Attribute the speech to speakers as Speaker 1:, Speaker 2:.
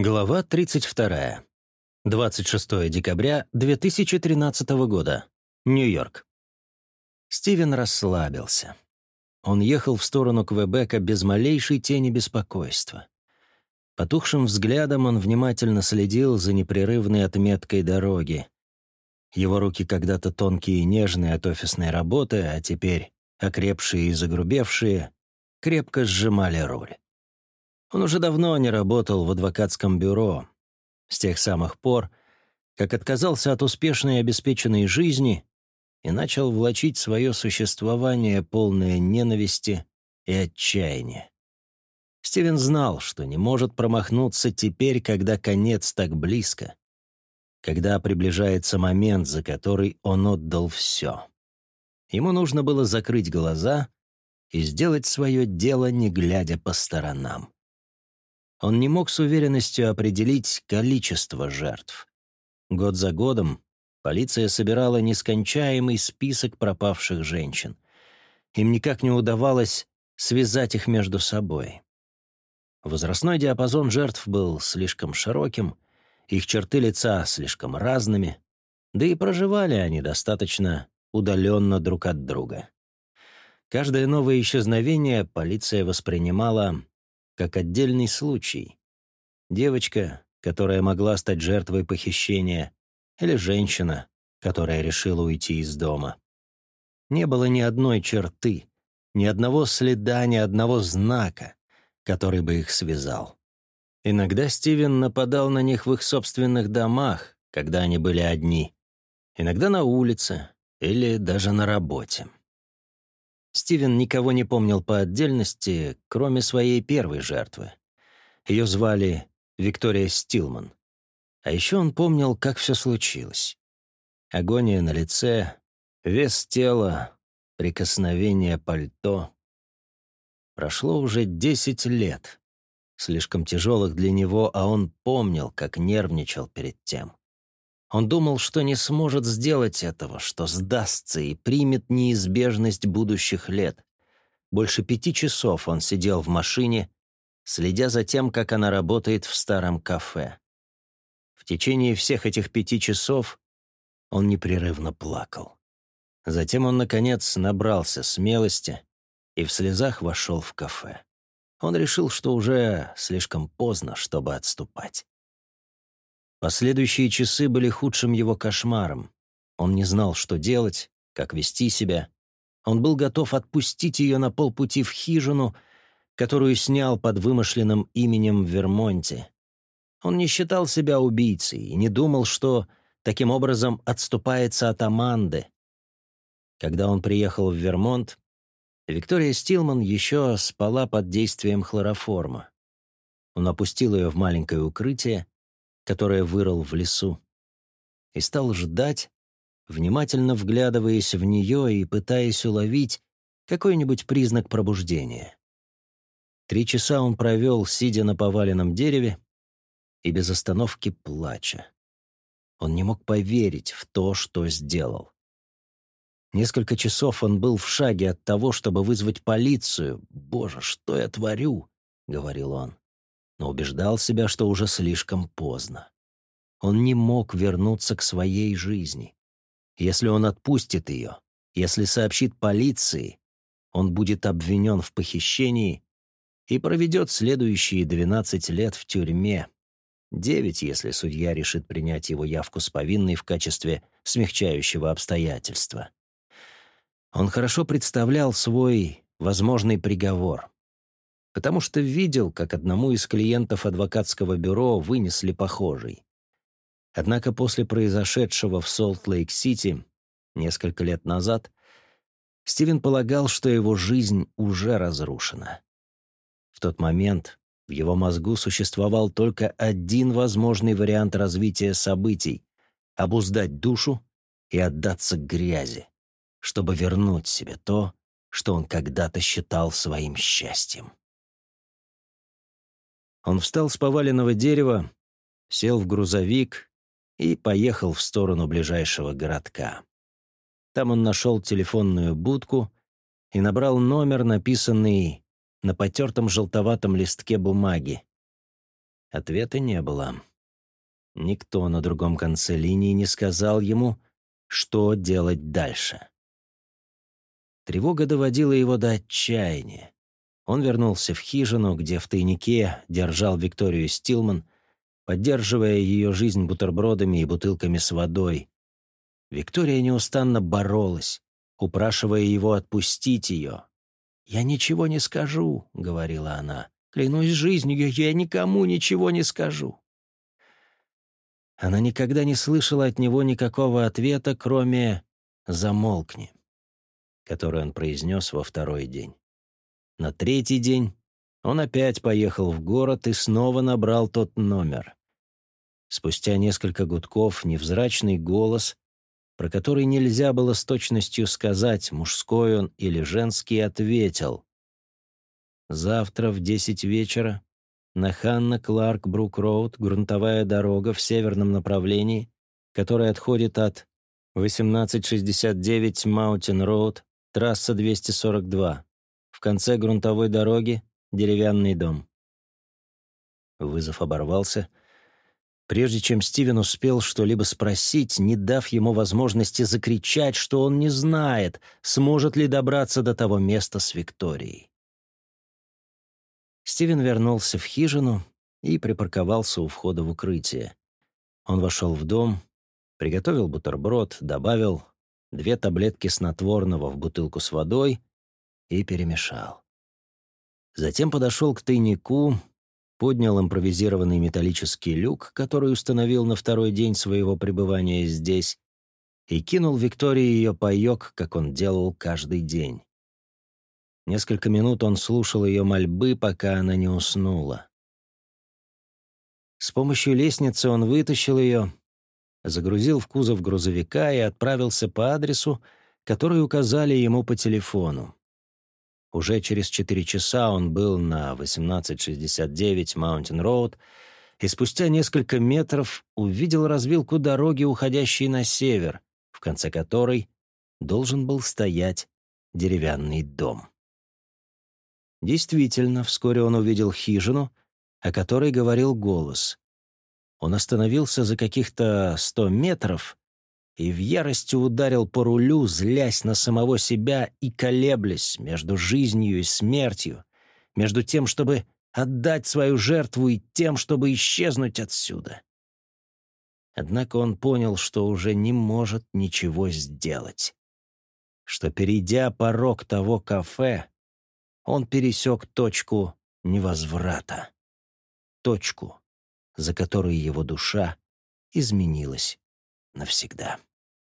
Speaker 1: Глава 32. 26 декабря 2013 года. Нью-Йорк. Стивен расслабился. Он ехал в сторону Квебека без малейшей тени беспокойства. Потухшим взглядом он внимательно следил за непрерывной отметкой дороги. Его руки когда-то тонкие и нежные от офисной работы, а теперь окрепшие и загрубевшие, крепко сжимали руль. Он уже давно не работал в адвокатском бюро. С тех самых пор, как отказался от успешной и обеспеченной жизни и начал влачить свое существование, полное ненависти и отчаяния. Стивен знал, что не может промахнуться теперь, когда конец так близко, когда приближается момент, за который он отдал все. Ему нужно было закрыть глаза и сделать свое дело, не глядя по сторонам. Он не мог с уверенностью определить количество жертв. Год за годом полиция собирала нескончаемый список пропавших женщин. Им никак не удавалось связать их между собой. Возрастной диапазон жертв был слишком широким, их черты лица слишком разными, да и проживали они достаточно удаленно друг от друга. Каждое новое исчезновение полиция воспринимала как отдельный случай. Девочка, которая могла стать жертвой похищения, или женщина, которая решила уйти из дома. Не было ни одной черты, ни одного следа, ни одного знака, который бы их связал. Иногда Стивен нападал на них в их собственных домах, когда они были одни, иногда на улице или даже на работе. Стивен никого не помнил по отдельности, кроме своей первой жертвы. Ее звали Виктория Стилман. А еще он помнил, как все случилось. Агония на лице, вес тела, прикосновение пальто. Прошло уже десять лет, слишком тяжелых для него, а он помнил, как нервничал перед тем. Он думал, что не сможет сделать этого, что сдастся и примет неизбежность будущих лет. Больше пяти часов он сидел в машине, следя за тем, как она работает в старом кафе. В течение всех этих пяти часов он непрерывно плакал. Затем он, наконец, набрался смелости и в слезах вошел в кафе. Он решил, что уже слишком поздно, чтобы отступать. Последующие часы были худшим его кошмаром. Он не знал, что делать, как вести себя. Он был готов отпустить ее на полпути в хижину, которую снял под вымышленным именем в Вермонте. Он не считал себя убийцей и не думал, что таким образом отступается от Аманды. Когда он приехал в Вермонт, Виктория Стилман еще спала под действием хлороформа. Он опустил ее в маленькое укрытие, которое вырыл в лесу, и стал ждать, внимательно вглядываясь в нее и пытаясь уловить какой-нибудь признак пробуждения. Три часа он провел, сидя на поваленном дереве и без остановки плача. Он не мог поверить в то, что сделал. Несколько часов он был в шаге от того, чтобы вызвать полицию. «Боже, что я творю?» — говорил он но убеждал себя, что уже слишком поздно. Он не мог вернуться к своей жизни. Если он отпустит ее, если сообщит полиции, он будет обвинен в похищении и проведет следующие 12 лет в тюрьме. Девять, если судья решит принять его явку с повинной в качестве смягчающего обстоятельства. Он хорошо представлял свой возможный приговор потому что видел, как одному из клиентов адвокатского бюро вынесли похожий. Однако после произошедшего в Солт-Лейк-Сити несколько лет назад Стивен полагал, что его жизнь уже разрушена. В тот момент в его мозгу существовал только один возможный вариант развития событий — обуздать душу и отдаться грязи, чтобы вернуть себе то, что он когда-то считал своим счастьем. Он встал с поваленного дерева, сел в грузовик и поехал в сторону ближайшего городка. Там он нашел телефонную будку и набрал номер, написанный на потертом желтоватом листке бумаги. Ответа не было. Никто на другом конце линии не сказал ему, что делать дальше. Тревога доводила его до отчаяния. Он вернулся в хижину, где в тайнике держал Викторию Стилман, поддерживая ее жизнь бутербродами и бутылками с водой. Виктория неустанно боролась, упрашивая его отпустить ее. «Я ничего не скажу», — говорила она. «Клянусь жизнью, я никому ничего не скажу». Она никогда не слышала от него никакого ответа, кроме «замолкни», который он произнес во второй день. На третий день он опять поехал в город и снова набрал тот номер. Спустя несколько гудков невзрачный голос, про который нельзя было с точностью сказать, мужской он или женский, ответил. «Завтра в десять вечера на Ханна Кларк Брук Роуд грунтовая дорога в северном направлении, которая отходит от 1869 Маунтин Роуд, трасса 242. В конце грунтовой дороги — деревянный дом. Вызов оборвался. Прежде чем Стивен успел что-либо спросить, не дав ему возможности закричать, что он не знает, сможет ли добраться до того места с Викторией. Стивен вернулся в хижину и припарковался у входа в укрытие. Он вошел в дом, приготовил бутерброд, добавил две таблетки снотворного в бутылку с водой и перемешал. Затем подошел к тайнику, поднял импровизированный металлический люк, который установил на второй день своего пребывания здесь, и кинул Виктории ее паёк, как он делал каждый день. Несколько минут он слушал ее мольбы, пока она не уснула. С помощью лестницы он вытащил ее, загрузил в кузов грузовика и отправился по адресу, который указали ему по телефону. Уже через четыре часа он был на 1869 Маунтин Роуд и спустя несколько метров увидел развилку дороги, уходящей на север, в конце которой должен был стоять деревянный дом. Действительно, вскоре он увидел хижину, о которой говорил голос. Он остановился за каких-то сто метров и в ярости ударил по рулю, злясь на самого себя и колеблясь между жизнью и смертью, между тем, чтобы отдать свою жертву и тем, чтобы исчезнуть отсюда. Однако он понял, что уже не может ничего сделать, что, перейдя порог того кафе, он пересек точку невозврата, точку, за которой его душа изменилась навсегда.